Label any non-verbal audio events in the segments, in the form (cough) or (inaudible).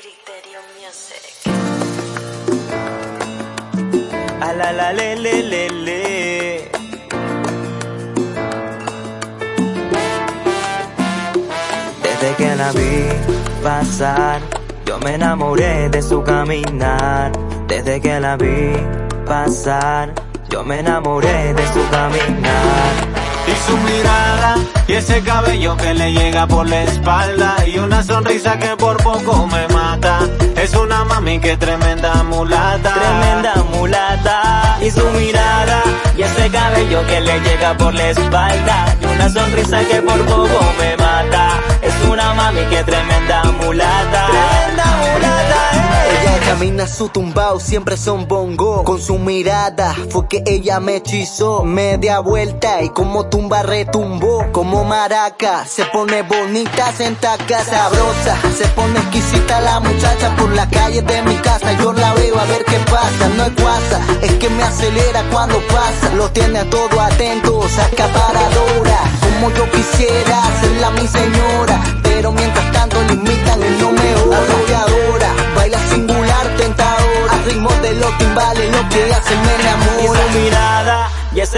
Criterio Music. A la la le le le le. Desde que la vi pasar, yo me enamoré de su caminar. Desde que la vi pasar, yo me enamoré de su caminar. Y su mirada y ese cabello que le llega por la espalda y una sonrisa que por poco me mami que tremenda mulata. Tremenda mulata. Y su mirada y ese cabello que le llega por la espalda y una sonrisa que por poco me camina su tumbao, siempre son bongo. Con su mirada fue que ella me hechizó. Media vuelta y como tumba retumbó. Como maraca, se pone bonita, sentaca, sabrosa. Se pone exquisita la muchacha por la calle de mi casa. Yo la veo a ver qué pasa, no es guasa. Es que me acelera cuando pasa. Lo tiene a todo atento, saca paradora. Como yo quisiera hacerla mi señora. Pero mientras tanto limitan y no me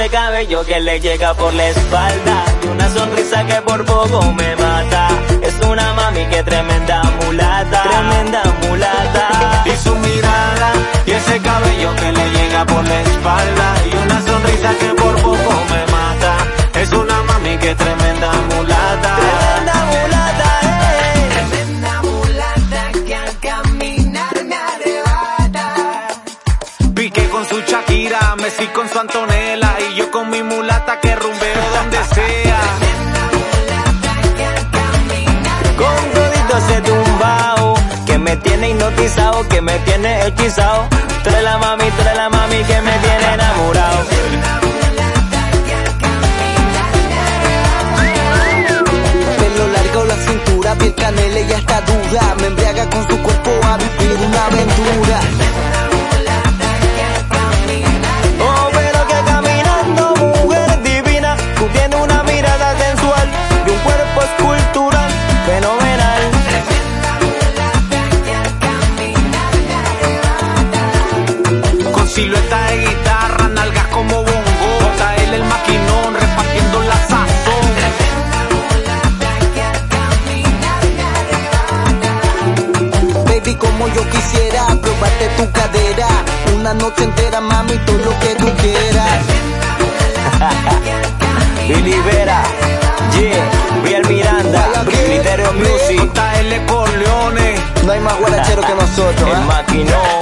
ese cabello que le llega por la espalda y una sonrisa que por poco me mata. Es una mami que tremenda mulata. Tremenda mulata. Y su mirada y ese cabello que le llega por la espalda y una sonrisa que por poco me mata. Es una mami que tremenda mulata. Tremenda mulata, eh. Tremenda mulata que al caminar me arrebata. Piqué con su Shakira, Messi con su Antonella que me tiene hechizado. Trae la mami, trae la mami que me tiene silueta de guitarra, nalgas como bongo. JL el maquinón, repartiendo la sazón. Baby, como yo quisiera probarte tu cadera. Una noche entera, mami, todo lo que tú quieras. (laughs) Billy Vera, yeah, Real Miranda, Criterio Music, JL Corleone. No hay más guarachero que (laughs) nosotros, el ¿ah? maquinón.